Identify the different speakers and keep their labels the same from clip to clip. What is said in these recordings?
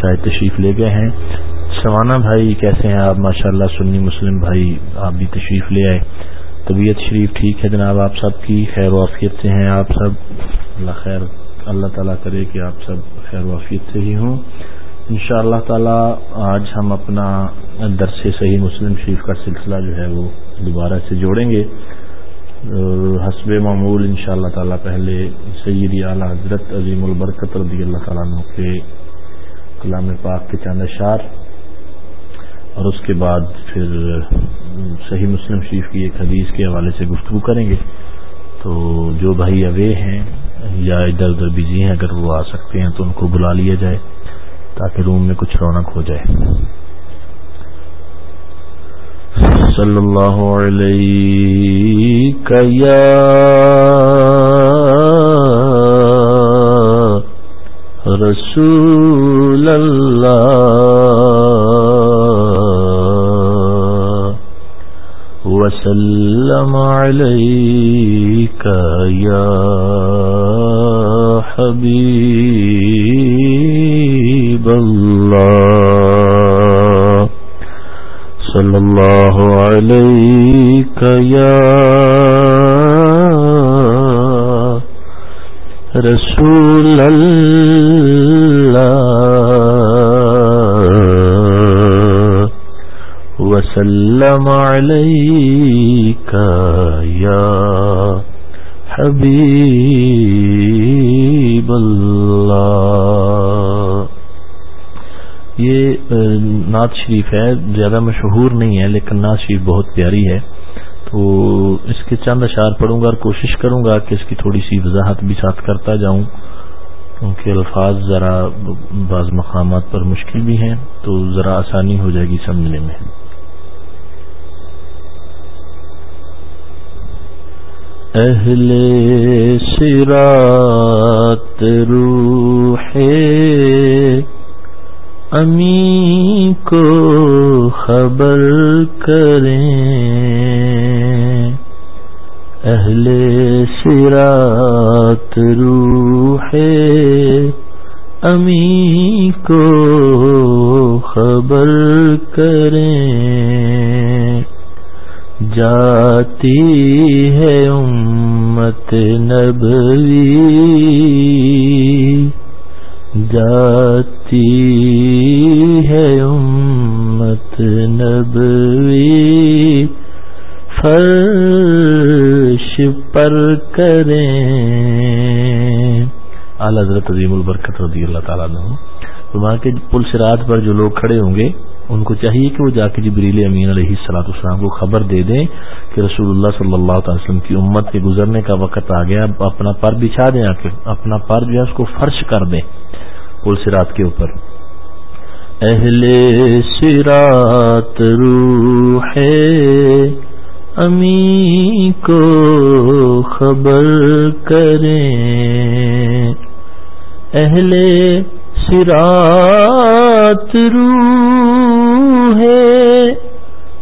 Speaker 1: شاید تشریف لے گئے ہیں۔ سوانا بھائی کیسے ہیں آپ؟ ماشاءاللہ سنی مسلم بھائی آپ بھی تشریف لے آئے۔ طبیعت شریف ٹھیک ہے جناب؟ آپ سب کی خیر وافیت سے ہیں آپ سب؟ اللہ خیر، اللہ تعالیٰ کرے کہ آپ سب خیر وافیت سے ہی ہوں۔ ان شاء اللہ تعالی آج ہم اپنا درس صحیح مسلم شریف کا سلسلہ جو ہے وہ دوبارہ سے جوڑیں گے۔ حسب معمول ان شاء اللہ تعالیٰ پہلے سیدی اعلیٰ حضرت عظیم البرکت رضی اللہ تعالیٰ عنہ کے کلام پاک کے چاند اشار اور اس کے بعد پھر صحیح مسلم شریف کی ایک حدیث کے حوالے سے گفتگو کریں گے۔ تو جو بھائی اوے ہیں یا ادھر ادھر بزی ہیں، اگر وہ آ سکتے ہیں تو ان کو بلا لیا جائے تاکہ روم میں کچھ رونق ہو جائے۔ صلی اللہ علیہ رسول اللہ وسلم علیک یا حبیب اللہ صلی اللہ علیہ یا رسول اللہ وسلم علیک یا حبیب اللہ یہ نعت شریف ہے، زیادہ مشہور نہیں ہے، لیکن نعت شریف بہت پیاری ہے۔ تو اس کے چند اشعار پڑھوں گا اور کوشش کروں گا کہ اس کی تھوڑی سی وضاحت بھی ساتھ کرتا جاؤں، کیونکہ الفاظ ذرا بعض مقامات پر مشکل بھی ہیں، تو ذرا آسانی ہو جائے گی سمجھنے میں۔ اہل سرات روح امی کو خبر کریں۔ اہل سرات روح امی کو خبر کریں۔ جاتی ہے امت نبوی۔ جاتی ہے امت نبوی۔ فرش پر کریں۔ اعلی حضرت عظیم البرکت رضی اللہ تعالیٰ عنہ وہاں کے پل سرات پر جو لوگ کھڑے ہوں گے ان کو چاہیے کہ وہ جا کے جبریل امین علیہ السلاط اسلام کو خبر دے دیں کہ رسول اللہ صلی اللہ تعالی وسلم کی امت کے گزرنے کا وقت آ گیا اپنا پر بچھا دیں آ کے اپنا پر جو ہے اس کو فرش کر دیں پل سرات کے اوپر۔ اہل سرات روح امی کو خبر کریں۔ اہل سرات روح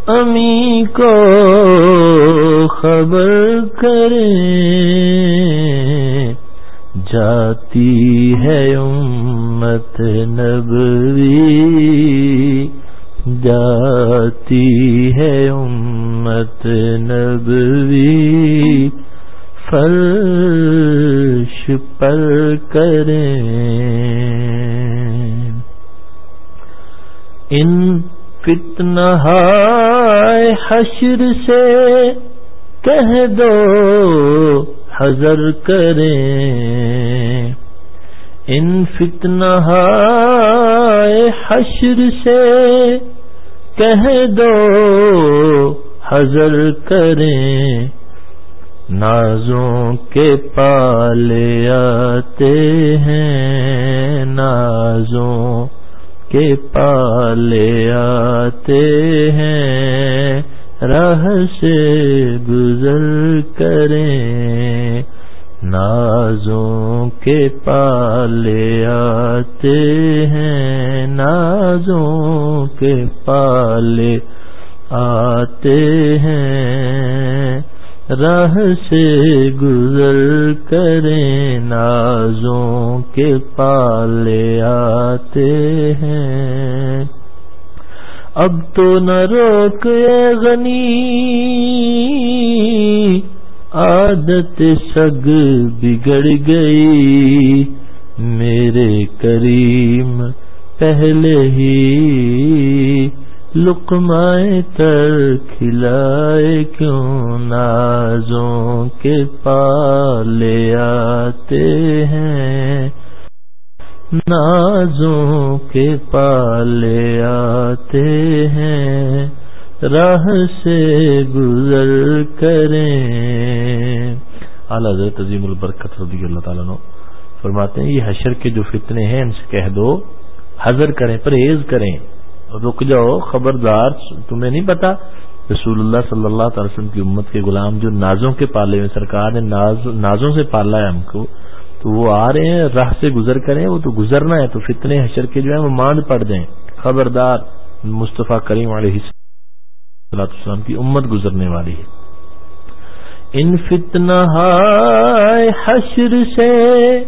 Speaker 1: امی کو خبر کریں۔ جاتی ہے امت نبوی۔ جاتی ہے امت نبوی۔ فرش پر کریں۔ ان فتنہ حشر سے کہہ دو حضر کریں۔ ان فتنہ حشر سے کہہ دو حضر کریں۔ نازوں کے پالے آتے ہیں، نازوں کے پالے آتے ہیں راہ سے گزر کریں۔ نازوں کے پالے آتے ہیں، نازوں کے پالے آتے ہیں۔ راہ سے گزر کریں نازوں کے پالے آتے ہیں۔ اب تو نہ روک غنی، عادت سگ بگڑ گئی۔ میرے کریم، پہلے ہی لقمائے تر کھلائے کیوں نازوں کے پالے آتے ہیں؟ نازوں کے پالے آتے ہیں۔ راہ سے گزر کریں۔ اعلی حضرت عظیم البرکت رضی اللہ تعالیٰ نو فرماتے ہیں، یہ حشر کے جو فتنے ہیں، ان سے کہہ دو حضر کریں، پرہیز کریں۔ رک جاؤ، خبردار، تمہیں نہیں پتا، رسول اللہ صلی اللہ تعالی وسلم کی امت کے غلام جو نازوں کے پالے میں سرکار نے ناز، نازوں سے پالا ہے ہم کو، تو وہ آ رہے ہیں، راہ سے گزر کریں، وہ تو گزرنا ہے، تو فتنے حشر کے جو ہیں، وہ ماند پڑ جائیں۔ خبردار، مصطفیٰ کریم علیہ السلام کی امت گزرنے والی ہے۔ ان فتنہ حشر سے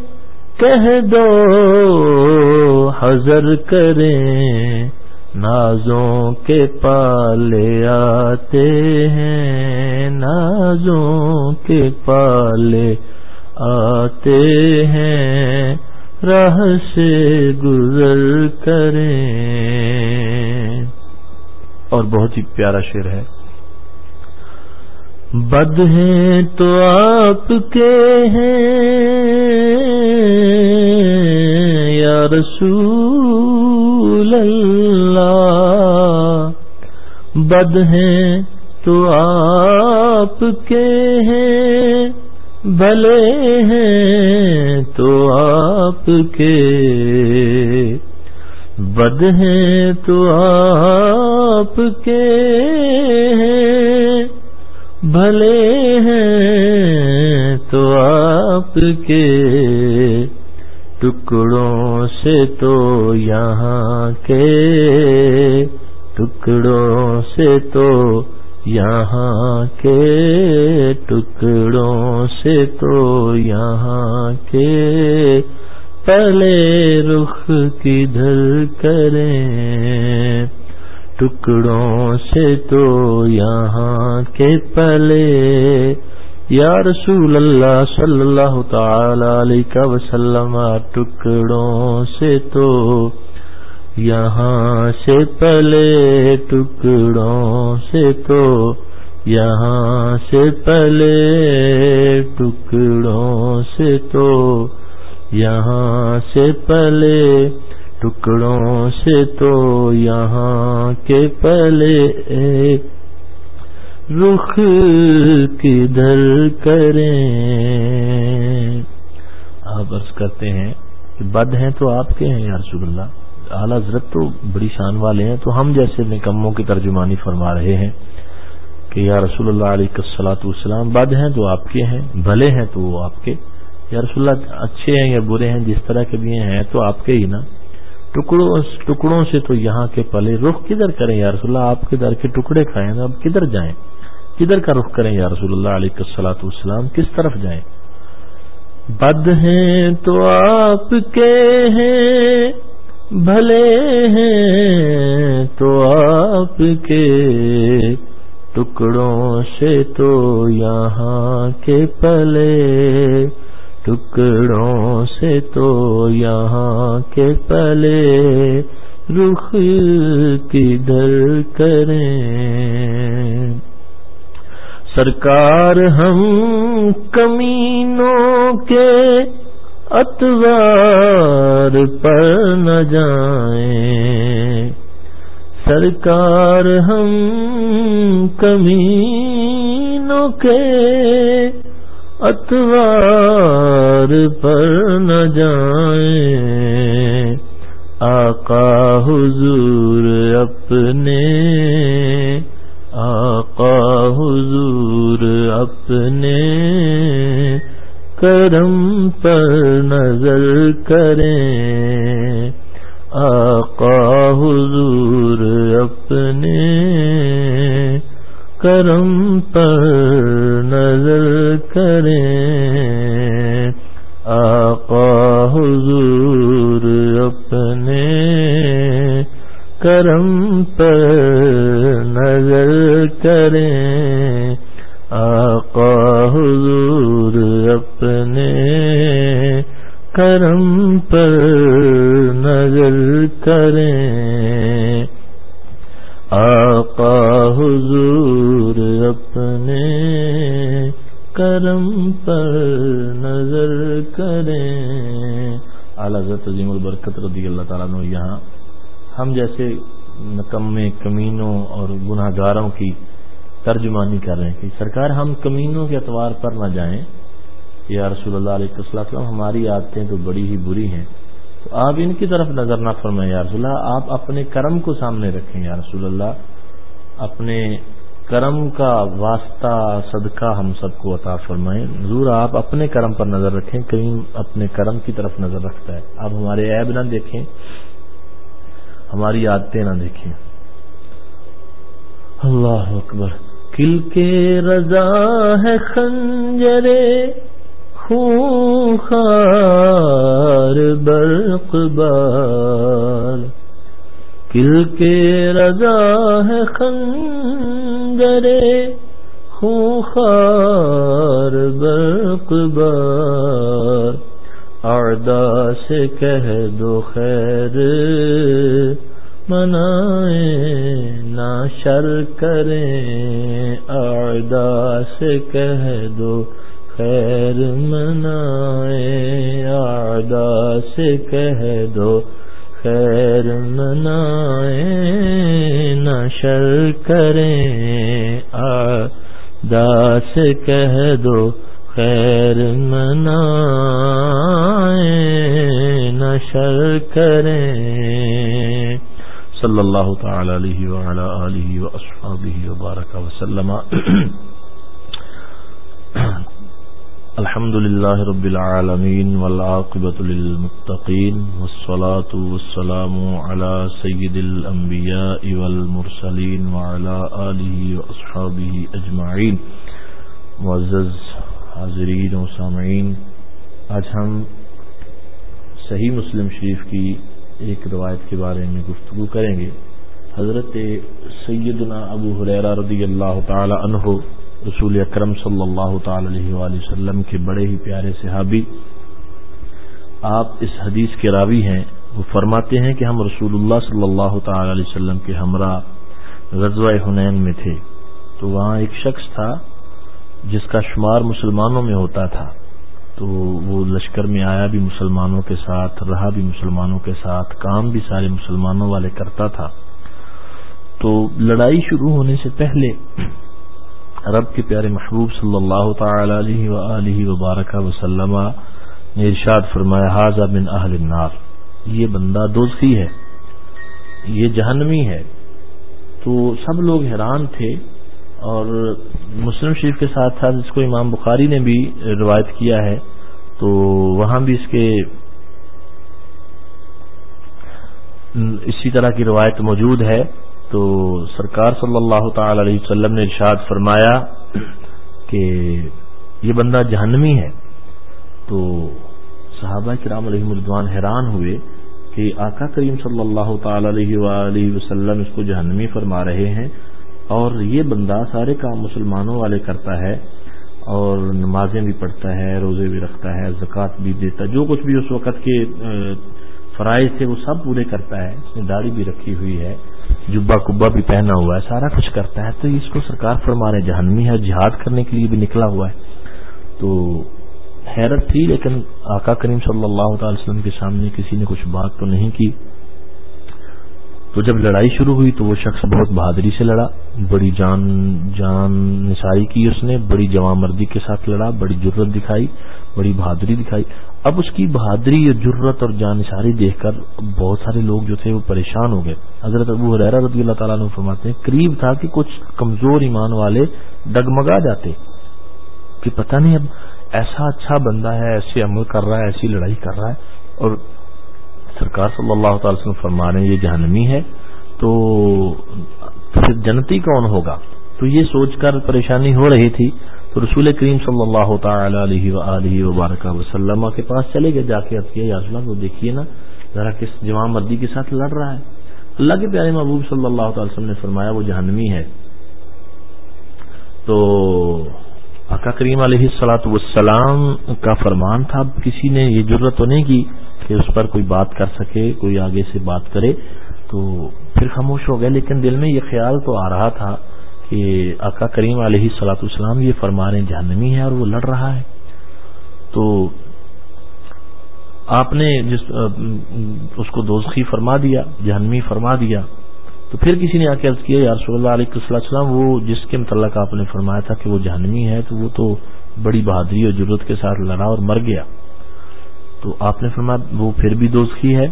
Speaker 1: کہہ دو حضر کریں۔ نازوں کے پالے آتے ہیں، نازوں کے پالے آتے ہیں۔ راہ سے گزر کریں۔ اور بہت ہی پیارا شعر ہے۔ بد ہیں تو آپ کے ہیں، یا رسول اللہ۔ بد ہیں تو آپ کے ہیں، بھلے ہیں تو آپ کے۔ بد ہیں تو آپ کے ہیں، بھلے ہیں تو آپ کے۔ ٹکڑوں سے تو یہاں کے ٹکڑوں سے تو یہاں کے ٹکڑوں سے تو یہاں کے پہلے رخ کدھر کریں؟ ٹکڑوں سے تو یہاں کے پلے یا رسول اللہ صلی اللہ تعالی علیہ وسلم، ٹکڑوں سے تو یہاں سے پلے ٹکڑوں سے تو یہاں سے پلے ٹکڑوں سے تو یہاں سے پلے ٹکڑوں سے تو یہاں کے پلے رخ کدھر کریں؟ آپ عرض کرتے ہیں کہ بد ہیں تو آپ کے ہیں یا رسول اللہ۔ اعلیٰ حضرت تو بڑی شان والے ہیں، تو ہم جیسے نکموں کی ترجمانی فرما رہے ہیں کہ یا رسول اللہ علیہ السلاۃ والسلام، بد ہیں تو آپ کے ہیں، بھلے ہیں تو وہ آپ کے۔ یا رسول اللہ، اچھے ہیں یا برے ہیں، جس طرح کے بھی ہیں تو آپ کے ہی نا۔ ٹکڑوں ٹکڑوں سے تو یہاں کے پلے رخ کدھر کریں؟ یا رسول اللہ، آپ کے در کے ٹکڑے کھائیں، اب کدھر جائیں؟ کدھر کا رخ کریں یا رسول اللہ علیہ السلاۃ والسلام؟ کس طرف جائیں؟ بد ہیں تو آپ کے ہیں، بھلے ہیں تو آپ کے، ٹکڑوں سے تو یہاں کے پلے، ٹکڑوں سے تو یہاں کے پلے، رخ کدھر کریں؟ سرکار ہم کمینوں کے اتوار پر نہ جائیں۔ سرکار ہم کمینوں کے اتوار پر نہ جائیں۔ آقا حضور اپنے آقا حضور اپنے کرم پر نظر کریں۔ آقا حضور اپنے کرم پر نظر کریں۔ آقا حضور اپنے کرم پر کریں۔ آقا حضور اپنے کرم پر نظر کریں۔ آقا حضور اپنے کرم پر نظر کریں۔ اعلی حضرت عظیم البرکت رضی اللہ تعالیٰ نے یہاں ہم جیسے نکمے کمینوں اور گناہ گاروں کی ترجمانی کر رہے ہیں۔ کہ سرکار، ہم کمینوں کے اعتبار پر نہ جائیں۔ یا رسول اللہ علیہ وسلم ہماری عادتیں تو بڑی ہی بری ہیں۔ تو آپ ان کی طرف نظر نہ فرمائیں۔ یا رسول اللہ، آپ اپنے کرم کو سامنے رکھیں۔ یا رسول اللہ، اپنے کرم کا واسطہ، صدقہ ہم سب کو عطا فرمائیں۔ ضرور آپ اپنے کرم پر نظر رکھیں۔ کریم اپنے کرم کی طرف نظر رکھتا ہے۔ آپ ہمارے عیب نہ دیکھیں۔ ہماری عادتیں نہ دیکھیں۔ اللہ اکبر۔ کل کے رضا ہے خنجرے خار برق بار کل کے رضا ہے خنجرے خار برق بار اعدا سے کہہ دو خیر، منائیں نہ شر کریں اعدا سے کہہ دو خیر منائے آدا سے کہہ دو خیر منائے نشر کریں آدا سے کہہ دو خیر منائے صلی اللہ تعالی علیہ وعلا آلہ و وبارک وسلم. الحمد لله رب العالمين والعاقبة للمتقين والصلاة والسلام على سيد الأنبياء والمرسلين وعلى آله وأصحابه أجمعين معزز حاضرین و سامعین، آج ہم صحیح مسلم شریف کی ایک روایت کے بارے میں گفتگو کریں گے۔ حضرت سیدنا ابو حریرہ رضی اللہ تعالی عنہ، رسول اکرم صلی اللہ تعالی علیہ وآلہ وسلم کے بڑے ہی پیارے صحابی، آپ اس حدیث کے راوی ہیں۔ وہ فرماتے ہیں کہ ہم رسول اللہ صلی اللہ تعالی علیہ وسلم کے ہمراہ غزوہ حنین میں تھے۔ تو وہاں ایک شخص تھا، جس کا شمار مسلمانوں میں ہوتا تھا۔ تو وہ لشکر میں آیا بھی مسلمانوں کے ساتھ، رہا بھی مسلمانوں کے ساتھ، کام بھی سارے مسلمانوں والے کرتا تھا۔ تو لڑائی شروع ہونے سے پہلے رب کے پیارے محبوب صلی اللہ تعالی علیہ وآلہ وبارک وسلم نے ارشاد فرمایا حاضہ بن اہل النار. یہ بندہ دوزخی ہے، یہ جہنمی ہے۔ تو سب لوگ حیران تھے اور مسلم شریف کے ساتھ ساتھ جس کو امام بخاری نے بھی روایت کیا ہے، تو وہاں بھی اس کے اسی طرح کی روایت موجود ہے۔ تو سرکار صلی اللہ تعالی علیہ وسلم نے ارشاد فرمایا کہ یہ بندہ جہنمی ہے۔ تو صحابہ کرام علیہ مردوان حیران ہوئے کہ آقا کریم صلی اللہ تعالی علیہ وآلہ وسلم اس کو جہنمی فرما رہے ہیں۔ اور یہ بندہ سارے کام مسلمانوں والے کرتا ہے اور نمازیں بھی پڑھتا ہے، روزے بھی رکھتا ہے، زکوٰۃ بھی دیتا ہے، جو کچھ بھی اس وقت کے فرائض تھے وہ سب پورے کرتا ہے، اس نے داڑھی بھی رکھی ہوئی ہے جبا کبا بھی پہنا ہوا ہے، سارا کچھ کرتا ہے، تو اس کو سرکار فرما رہے جہنمی ہے، جہاد کرنے کے لیے بھی نکلا ہوا ہے۔ تو حیرت تھی، لیکن آقا کریم صلی اللہ تعالی وسلم کے سامنے کسی نے کچھ بات تو نہیں کی۔ تو جب لڑائی شروع ہوئی تو وہ شخص بہت بہادری سے لڑا، بڑی جان جان نثاری کی اس نے، بڑی جمع مردی کے ساتھ لڑا، بڑی جرت دکھائی، بڑی بہادری دکھائی۔ اب اس کی بہادری اور جرت اور جان نثاری دیکھ کر بہت سارے لوگ جو تھے وہ پریشان ہو گئے۔ حضرت ابو حریرہ رضی اللہ تعالیٰ نے فرماتے ہیں، قریب تھا کہ کچھ کمزور ایمان والے ڈگمگا جاتے۔ کہ پتہ نہیں اب ایسا اچھا بندہ ہے، ایسے عمل کر رہا ہے، ایسی لڑائی کر رہا ہے اور سرکار صلی اللہ تعالی وسلم فرما رہے ہیں، یہ جہنمی ہے، تو پھر جنتی کون ہوگا؟ تو یہ سوچ کر پریشانی ہو رہی تھی۔ تو رسول کریم صلی اللہ تعالی علیہ وآلہ وبارک وسلم کے پاس چلے گئے، جا کے اب کیا، یا وہ دیکھیے نا، ذرا کس جمع مردی کے ساتھ لڑ رہا ہے۔ اللہ کے پیارے محبوب صلی اللہ تعالی وسلم نے فرمایا، وہ جہنمی ہے۔ تو آقا کریم علیہ السلاۃ والسلام کا فرمان تھا، کسی نے یہ ضرورت تو نہیں کی کہ اس پر کوئی بات کر سکے، کوئی آگے سے بات کرے، تو پھر خاموش ہو گئے۔ لیکن دل میں یہ خیال تو آ رہا تھا کہ آقا کریم علیہ سلاۃ السلام یہ فرما رہے جہنمی ہے اور وہ لڑ رہا ہے۔ تو آپ نے جس، اس کو دوزخی فرما دیا، جہنمی فرما دیا۔ تو پھر کسی نے آ کے عرض کیا، یا رسول اللہ علیہ السلام وہ جس کے متعلق آپ نے فرمایا تھا کہ وہ جہنمی ہے، تو وہ تو بڑی بہادری اور ضرورت کے ساتھ لڑا اور مر گیا۔ تو آپ نے فرمایا وہ پھر بھی دوزخی ہے۔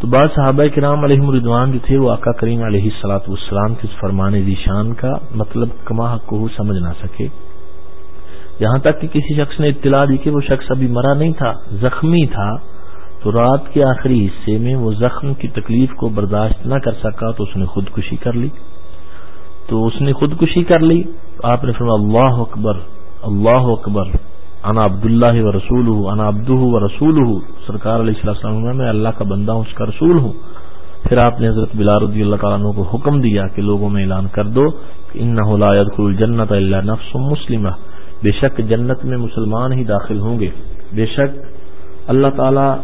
Speaker 1: تو بعض صحابہ کرام علیہ مردوان جو تھے وہ آقا کریم علیہ سلاۃ والسلام کے فرمان ذیشان کا مطلب کما حق کو سمجھ نہ سکے۔ یہاں تک کہ کسی شخص نے اطلاع دی کہ وہ شخص ابھی مرا نہیں تھا، زخمی تھا، تو رات کے آخری حصے میں وہ زخم کی تکلیف کو برداشت نہ کر سکا تو اس نے خودکشی کر لی۔ تو اس نے خودکشی کر لی۔ آپ نے فرمایا اللہ اکبر اللہ اکبر۔ انا عبد اللہ و رسول ہوں انا ابد و رسول ہوں سرکار علیہ السلام میں اللہ کا بندہ ہوں، اس کا رسول ہوں۔ پھر آپ نے حضرت بلال رضی اللہ تعالیٰ کو حکم دیا کہ لوگوں میں اعلان کر دو کہ ان الجنت اللہ نفس مسلم بے شک جنت میں مسلمان ہی داخل ہوں گے۔ بے شک اللہ تعالیٰ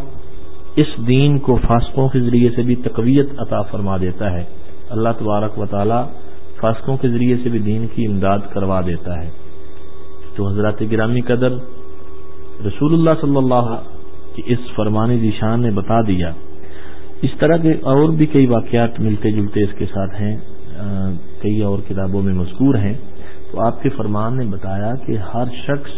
Speaker 1: اس دین کو فاسقوں کے ذریعے سے بھی تقویت عطا فرما دیتا ہے۔ اللہ تبارک و تعالیٰ فاسقوں کے ذریعے سے بھی دین کی امداد کروا دیتا ہے۔ تو حضرات گرامی قدر رسول اللہ صلی اللہ کی اس فرمانی ذیشان نے بتا دیا۔ اس طرح کے اور بھی کئی واقعات ملتے جلتے اس کے ساتھ ہیں کئی اور کتابوں میں مذکور ہیں۔ تو آپ کے فرمان نے بتایا کہ ہر شخص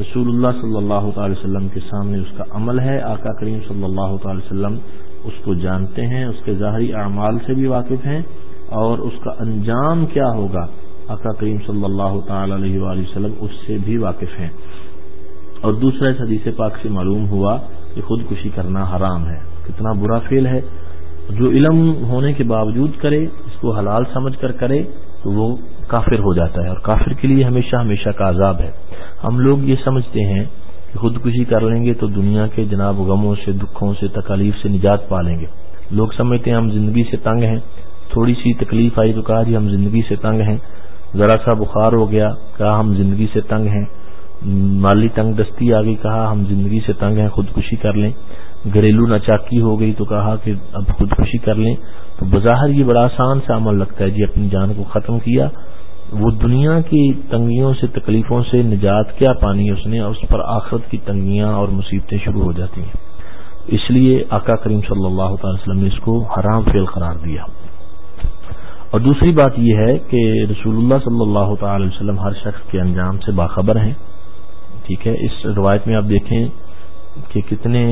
Speaker 1: رسول اللہ صلی اللہ تعالی وسلم کے سامنے اس کا عمل ہے۔ آقا کریم صلی اللہ تعالی وسلم اس کو جانتے ہیں، اس کے ظاہری اعمال سے بھی واقف ہیں اور اس کا انجام کیا ہوگا۔ آقا کریم صلی اللہ تعالی علیہ وآلہ وسلم اس سے بھی واقف ہیں۔ اور دوسرا اس حدیث پاک سے معلوم ہوا کہ خودکشی کرنا حرام ہے۔ کتنا برا فیل ہے۔ جو علم ہونے کے باوجود کرے، اس کو حلال سمجھ کر کرے، تو وہ کافر ہو جاتا ہے۔ اور کافر کے لیے ہمیشہ ہمیشہ کا عذاب ہے۔ ہم لوگ یہ سمجھتے ہیں کہ خودکشی کر لیں گے تو دنیا کے جناب غموں سے، دکھوں سے، تکالیف سے نجات پا لیں گے۔ لوگ سمجھتے ہیں ہم زندگی سے تنگ ہیں۔ تھوڑی سی تکلیف آئی تو کہا جی ہم زندگی سے تنگ ہیں۔ ذرا سا بخار ہو گیا، کہا ہم زندگی سے تنگ ہیں۔ مالی تنگ دستی آ گئی، کہا ہم زندگی سے تنگ ہیں، خودکشی کر لیں۔ گھریلو ناچاکی ہو گئی تو کہا کہ اب خودکشی کر لیں۔ تو بظاہر یہ بڑا آسان سے عمل لگتا ہے۔ جی اپنی جان کو ختم کیا۔ وہ دنیا کی تنگیوں سے، تکلیفوں سے نجات کیا پانی اس نے؟ اس پر آخرت کی تنگیاں اور مصیبتیں شروع ہو جاتی ہیں۔ اس لیے آقا کریم صلی اللہ تعالی وسلم نے اس کو حرام فیل قرار دیا۔ اور دوسری بات یہ ہے کہ رسول اللہ صلی اللہ تعالی وسلم ہر شخص کے انجام سے باخبر ہیں۔ ٹھیک ہے، اس روایت میں آپ دیکھیں کہ کتنے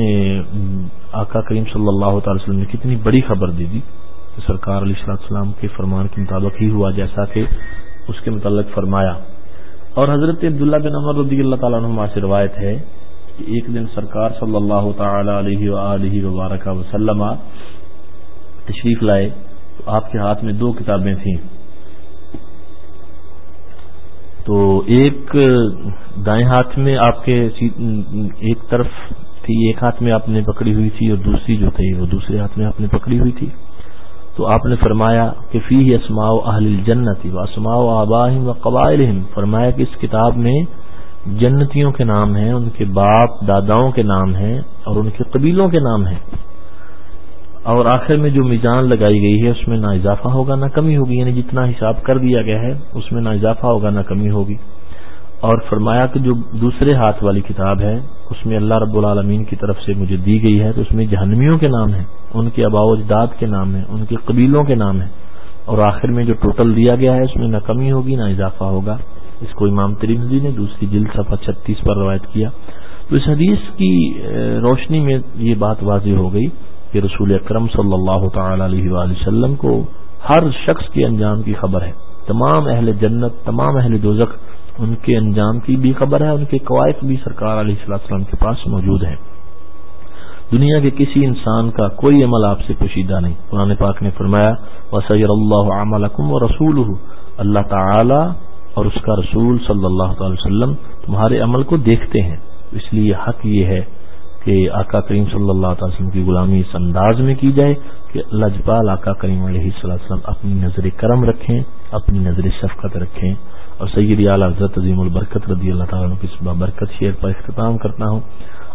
Speaker 1: آقا کریم صلی اللہ تعالی وسلم نے کتنی بڑی خبر دے دی کہ سرکار علیہ السلام السلام کے فرمان کے مطابق ہی ہوا جیسا کہ اس کے متعلق فرمایا۔ اور حضرت عبداللہ بن عمر رضی اللہ تعالیٰ عنہ سے روایت ہے کہ ایک دن سرکار صلی اللہ تعالی علیہ وآلہ وبارکہ وسلم تشریف لائے۔ تو آپ کے ہاتھ میں دو کتابیں تھیں۔ تو ایک دائیں ہاتھ میں آپ کے ایک طرف تھی، ایک ہاتھ میں آپ نے پکڑی ہوئی تھی اور دوسری جو تھی وہ دوسرے ہاتھ میں آپ نے پکڑی ہوئی تھی۔ تو آپ نے فرمایا کہ فی اسماء اہل الجنت و اسماء آباہم و قبائل فرمایا کہ اس کتاب میں جنتیوں کے نام ہیں، ان کے باپ داداؤں کے نام ہیں اور ان کے قبیلوں کے نام ہیں۔ اور آخر میں جو میزان لگائی گئی ہے، اس میں نہ اضافہ ہوگا، نہ کمی ہوگی یعنی جتنا حساب کر دیا گیا ہے، اس میں نہ اضافہ ہوگا، نہ کمی ہوگی۔ اور فرمایا کہ جو دوسرے ہاتھ والی کتاب ہے، اس میں اللہ رب العالمین کی طرف سے مجھے دی گئی ہے، تو اس میں جہنمیوں کے نام ہیں، ان کے اباء اجداد کے نام ہیں، ان کے قبیلوں کے نام ہیں۔ اور آخر میں جو ٹوٹل دیا گیا ہے، اس میں نہ کمی ہوگی، نہ اضافہ ہوگا۔ اس کو امام ترمزی نے دوسری جلد صفحہ چھتیس پر روایت کیا۔ تو اس حدیث کی روشنی میں یہ بات واضح ہو گئی کہ رسول اکرم صلی اللہ تعالی علیہ وآلہ وسلم کو ہر شخص کے انجام کی خبر ہے۔ تمام اہل جنت، تمام اہل دوزخ ان کے انجام کی بھی خبر ہے، ان کے قواعد بھی سرکار علیہ السلام کے پاس موجود ہیں۔ دنیا کے کسی انسان کا کوئی عمل آپ سے پوشیدہ نہیں۔ قرآن پاک نے فرمایا وسیر اللہ عملکم و رسول اللہ تعالی اور اس کا رسول صلی اللہ تعالی وسلم تمہارے عمل کو دیکھتے ہیں۔ اس لیے حق یہ ہے کہ آقا کریم صلی اللہ تعالی وسلم کی غلامی اس انداز میں کی جائے کہ لجپال آقا کریم علیہ وسلم اپنی نظر کرم رکھیں، اپنی نظر شفقت رکھیں اور سید اعلی حضرت عظیم البرکت رضی اللہ تعالیٰ کی صبح برکت شعر پر اختتام کرتا ہوں۔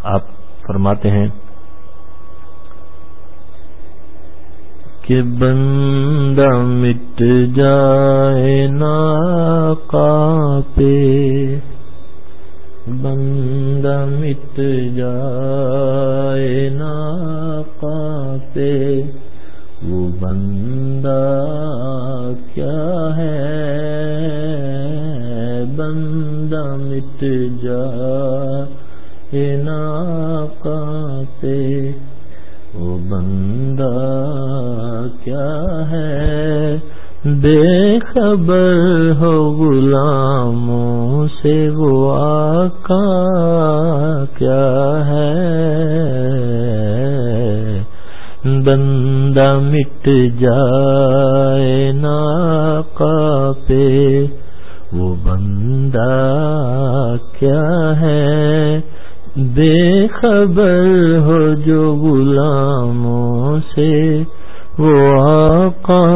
Speaker 1: آپ فرماتے ہیں، کہ بندہ مٹ جائے نا پہ بندہ مٹ جائے نا پہ وہ بندہ کیا ہے؟ بندہ مٹ جائے نا پہ وہ بندہ کیا ہے؟ بے خبر ہو غلاموں سے وہ آقا کیا ہے؟ بندہ مٹ جائے ناقا پہ، وہ بندہ کیا ہے؟ بے خبر ہو جو غلاموں سے وہ آقا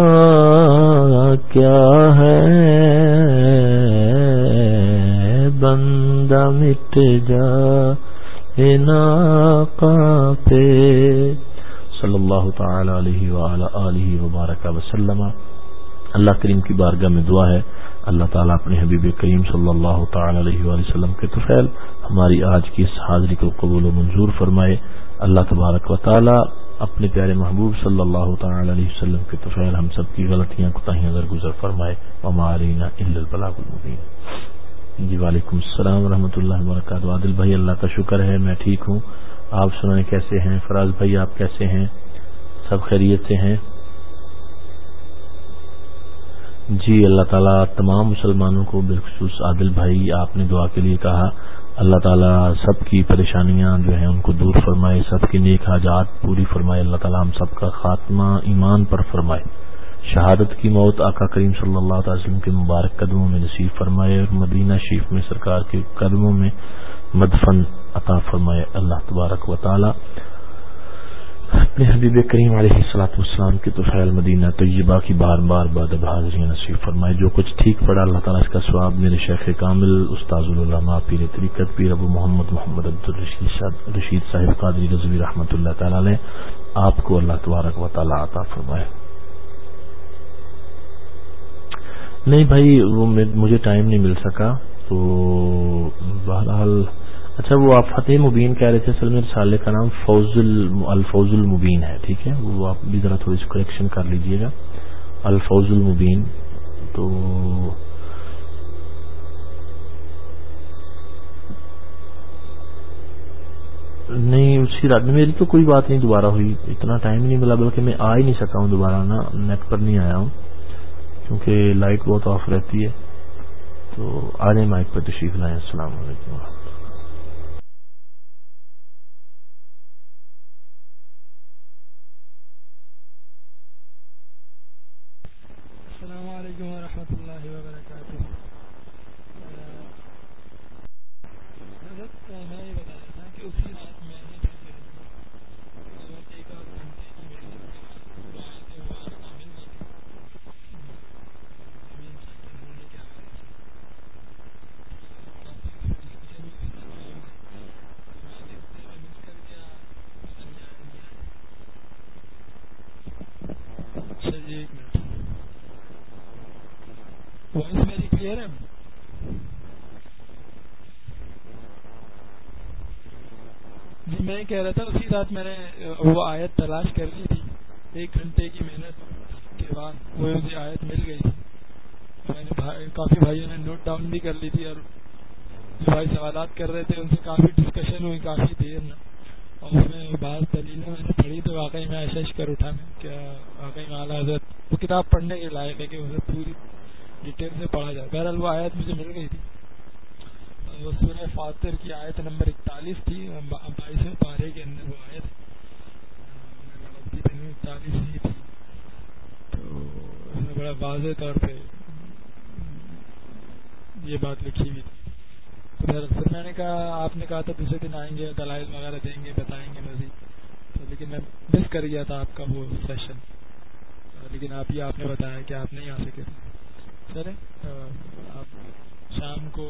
Speaker 1: اللہ کریم کی بارگاہ میں دعا ہے۔ اللہ تعالیٰ اپنے حبیب کریم صلی اللہ تعالی علیہ وآلہ وسلم کے توفیل ہماری آج کی اس حاضری کو قبول و منظور فرمائے۔ اللہ تبارک و تعالی اپنے پیارے محبوب صلی اللہ تعالی علیہ وسلم کے توفیل ہم سب کی غلطیاں، کوتاہیاں درگزر فرمائے۔ ومارینا البلاغ المبین جی وعلیکم السلام ورحمۃ اللہ وبرکاتہ۔ عادل بھائی، اللہ کا شکر ہے، میں ٹھیک ہوں۔ آپ سنائیں کیسے ہیں؟ فراز بھائی، آپ کیسے ہیں؟ سب خیریت سے ہیں؟ جی اللہ تعالیٰ تمام مسلمانوں کو بالخصوص عادل بھائی، آپ نے دعا کے لیے کہا، اللہ تعالیٰ سب کی پریشانیاں جو ہیں ان کو دور فرمائے، سب کی نیک حاجات پوری فرمائے، اللہ تعالیٰ ہم سب کا خاتمہ ایمان پر فرمائے۔ شہادت کی موت آقا کریم صلی اللہ تعالی وسلم کے مبارک قدموں میں نصیب فرمائے اور مدینہ شریف میں سرکار کے قدموں میں مدفن عطا فرمائے۔ اللہ تبارک و تعالی اپنے حبیب کریم علیہ السلاۃ والسلام کی توفیل مدینہ طیبہ کی بار بار باد حاضری نصیب فرمائے، جو کچھ ٹھیک پڑا، اللہ تعالیٰ اس کا سواب میرے شیخ کامل، استاذ العلماء پیر طریقت پیر ابو محمد محمد عبد رشید صاحب قادری رضوی رحمۃ اللہ تعالیٰ نے آپ کو اللہ تبارک و تعالیٰ عطا فرمائے۔ نہیں بھائی، وہ مجھے ٹائم نہیں مل سکا، تو بہرحال اچھا وہ آپ فتح مبین کہہ رہے تھے، اصل میں رسالے کا نام فوز الفوز المبین ہے، ٹھیک ہے؟ وہ آپ بھی ذرا تھوڑی سی کریکشن کر لیجیے گا۔ الفوز المبین تو نہیں، اسی رات میں، میری تو کوئی بات نہیں، دوبارہ ہوئی۔ اتنا ٹائم نہیں ملا، بلکہ میں آ ہی نہیں سکا ہوں دوبارہ نا نیٹ پر نہیں آیا ہوں، کیونکہ لائٹ بہت آف رہتی ہے۔ تو آ جائیں مائک پر تشریف لائیں۔ السلام علیکم۔
Speaker 2: جی، کہہ رہا تھا، اسی رات میں نے وہ آیت تلاش کر لی تھی، ایک گھنٹے کی محنت کے بعد وہ مجھے آیت مل گئی تھی۔ میں نے کافی بھائیوں نے نوٹ ڈاؤن بھی کر لی تھی اور جو بھائی سوالات کر رہے تھے، ان سے کافی ڈسکشن ہوئی، کافی دیر نا اور اس میں بعض دلیلیں میں نے پڑھی تو واقعی میں ایسا کر اٹھا میں، کیا واقعی میں اعلیٰ حضرت، وہ کتاب پڑھنے کے لائق ہے کہ اسے پوری ڈیٹیل سے پڑھا جائے۔ بہرحال وہ آیت مجھے مل گئی تھی۔ وہ سورہ فاتر کی آیت نمبر اکتالیس تھی۔ بائیسویں پارے کے اندر وہ آیت اکتالیس ہی تھی۔ تو اس میں بڑا واضح طور پہ یہ بات لکھی ہوئی تھی۔ پھر میں نے کہا، آپ نے کہا تھا دوسرے دن آئیں گے، دلائل وغیرہ دیں گے، بتائیں گے مزید۔ تو لیکن میں مس کر گیا تھا آپ کا وہ سیشن لیکن آپ یہ آپ نے بتایا کہ آپ نہیں آ سکے تھے۔ سر آپ شام کو،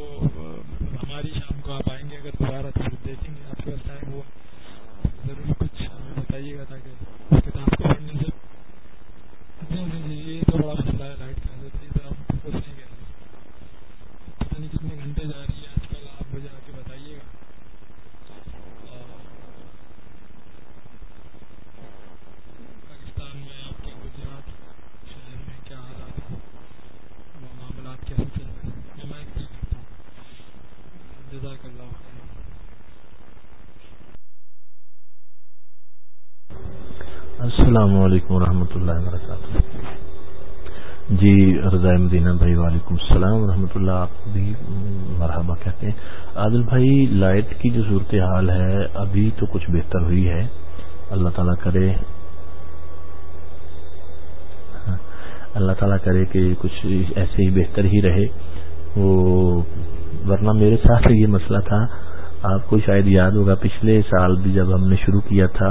Speaker 2: ہماری شام کو آپ آئیں گے۔ اگر دوبارہ تو دیکھیں گے آپ کے پاس ٹائم ہوا، ضرور کچھ ہمیں بتائیے گا تاکہ اس کتاب کو پڑھنے سے۔ جی جی جی یہ تو بڑا مسئلہ ہے لائٹ کا یہ تو ہم کچھ نہیں کہہ رہے پتہ نہیں کتنے گھنٹے جا رہی ہے آج کل آپ مجھے آ کے بتائیے گا پاکستان میں آپ کے گجرات شہر میں کیا حالات ہیں وہ معاملات کیسے چل رہے ہیں میں مائک پہ کرتا ہوں جزاک اللہ
Speaker 1: السلام علیکم ورحمۃ اللہ وبرکاتہ۔ جی رضاء مدینہ بھائی، وعلیکم السلام ورحمۃ اللہ۔ آپ بھی مرحبا کہتے ہیں۔ عادل بھائی، لائٹ کی جو صورت حال ہے، ابھی تو کچھ بہتر ہوئی ہے۔ اللہ تعالیٰ کرے۔ اللہ تعالیٰ کرے کہ کچھ ایسے ہی بہتر ہی رہے۔ وہ ورنہ میرے ساتھ یہ مسئلہ تھا آپ کو شاید یاد ہوگا، پچھلے سال بھی جب ہم نے شروع کیا تھا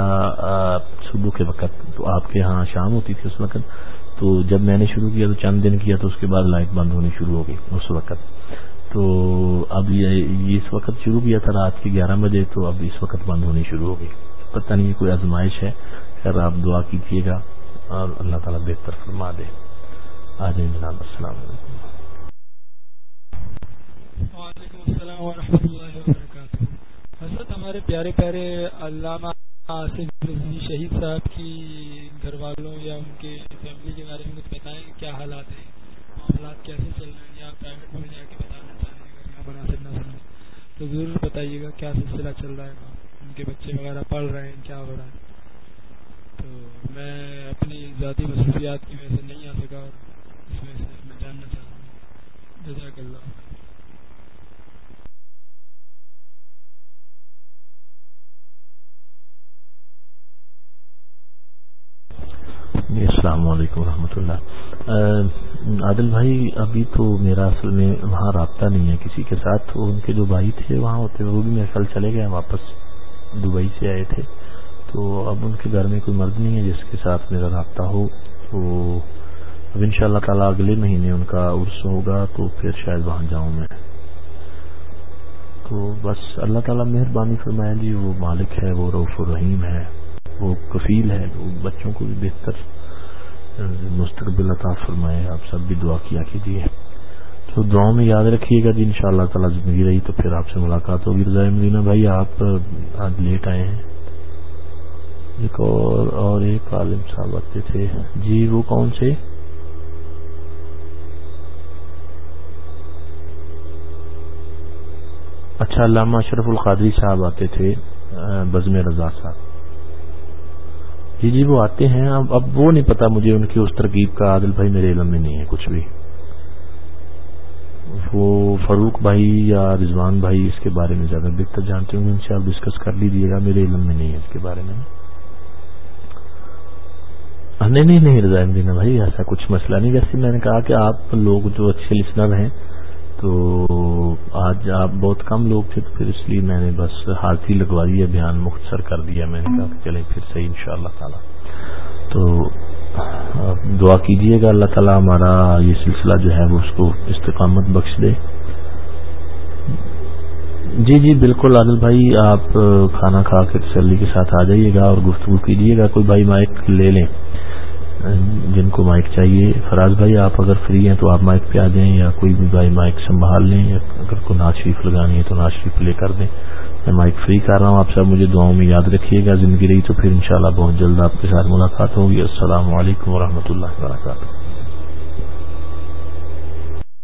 Speaker 1: صبح کے وقت تو آپ کے ہاں شام ہوتی تھی اس وقت، تو جب میں نے شروع کیا تو چند دن کیا تو اس کے بعد لائٹ بند ہونی شروع ہو گئی اس وقت۔ تو اب یہ اس وقت شروع کیا تھا رات کے گیارہ بجے تو اب اس وقت بند ہونی شروع ہو گئی۔ پتہ نہیں کوئی آزمائش ہے، خیر آپ دعا کیجیے گا اور اللہ تعالیٰ بہتر فرما دے۔ آ جائیں جناب، السلام علیکم
Speaker 2: وعلیکم السلام ورحمۃ اللہ وبرکاتہ حضرت ہمارے پیارے پیارے علامہ آصف رضوی شہید صاحب کی گھر والوں یا ان کے فیملی کے بارے میں کچھ بتائیں کیا حالات ہیں؟ معاملات کیسے چل رہے ہیں؟ یا پرائیویٹ میں جا کے بتانا چاہیں اگر یہاں مناسب نہ سمجھیں تو ضرور بتائیے گا کیا سلسلہ چل رہا ہے ان کے بچے وغیرہ پڑھ رہے ہیں، کیا ہو رہا ہے؟ تو میں اپنی ذاتی مصروفیات کی وجہ سے نہیں آ سکا اور اس وجہ سے میں جاننا چاہ رہا ہوں۔ جزاک اللہ
Speaker 1: جی السلام علیکم ورحمۃ اللہ۔ عادل بھائی، ابھی تو میرا اصل میں وہاں رابطہ نہیں ہے کسی کے ساتھ۔ ان کے جو بھائی تھے وہاں ہوتے وہ بھی میرے کل چلے گئے، واپس دبئی سے آئے تھے۔ تو اب ان کے گھر میں کوئی مرد نہیں ہے جس کے ساتھ میرا رابطہ ہو۔ تو اب ان شاء اللہ تعالیٰ اگلے مہینے ان کا عرس ہوگا، تو پھر شاید وہاں جاؤں میں۔ تو بس اللہ تعالیٰ مہربانی فرمائے جی وہ مالک ہے، وہ روف الرحیم ہے۔ وہ کفیل ہے وہ بچوں کو بھی بہتر مستقبل عطا فرمائے۔ آپ سب بھی دعا کیا کیجیے تو دعاؤں میں یاد رکھیے گا جی ان شاء اللہ تعالیٰ زندگی رہی تو پھر آپ سے ملاقات ہوگی۔ رضاء مدینہ جی بھائی، آپ آج لیٹ آئے ہیں۔ ایک اور اور ایک عالم صاحب آتے تھے۔ جی وہ کون سے؟ اچھا علامہ اشرف القادری صاحب آتے تھے بزم رضا صاحب۔ جی جی وہ آتے ہیں۔ اب اب وہ نہیں پتا مجھے ان کی اس ترکیب کا عادل بھائی میرے علم میں نہیں ہے کچھ بھی۔ وہ فاروق بھائی یا رضوان بھائی اس کے بارے میں زیادہ بہتر جانتے ہوں گے ان سے آپ ڈسکس کر لیجیے گا۔ میرے علم میں نہیں ہے اس کے بارے میں۔ نہیں نہیں نہیں، رضا دینا بھائی، ایسا کچھ مسئلہ نہیں۔ جیسے میں نے کہا کہ آپ لوگ جو اچھے لسنر ہیں تو آج آپ بہت کم لوگ تھے تو پھر اس لیے میں نے بس ہاتھ ہی لگوا دیا بیان مختصر کر دیا میں نے کہا کہ چلیں پھر صحیح ان شاء اللہ تعالی۔ تو دعا کیجیے گا اللہ تعالیٰ ہمارا یہ سلسلہ جو ہے وہ اس کو استقامت بخش دے۔ جی جی بالکل عادل بھائی، آپ کھانا کھا کے تسلی کے ساتھ آ جائیے گا اور گفتگو کیجیے گا۔ کوئی بھائی مائک لے لیں۔ جن کو مائک چاہیے۔ فراز بھائی، آپ اگر فری ہیں تو آپ مائک پہ آ جائیں یا کوئی بھی بھائی مائک سنبھال لیں یا اگر کوئی ناشریف لگانی ہے تو ناز شریف لے کر دیں۔ میں مائک فری کر رہا ہوں۔ آپ سب مجھے دعاؤں میں یاد رکھیے گا۔ زندگی رہی تو پھر انشاءاللہ بہت جلد آپ کے ساتھ ملاقات ہوگی۔ السلام علیکم ورحمۃ اللہ وبرکاتہ۔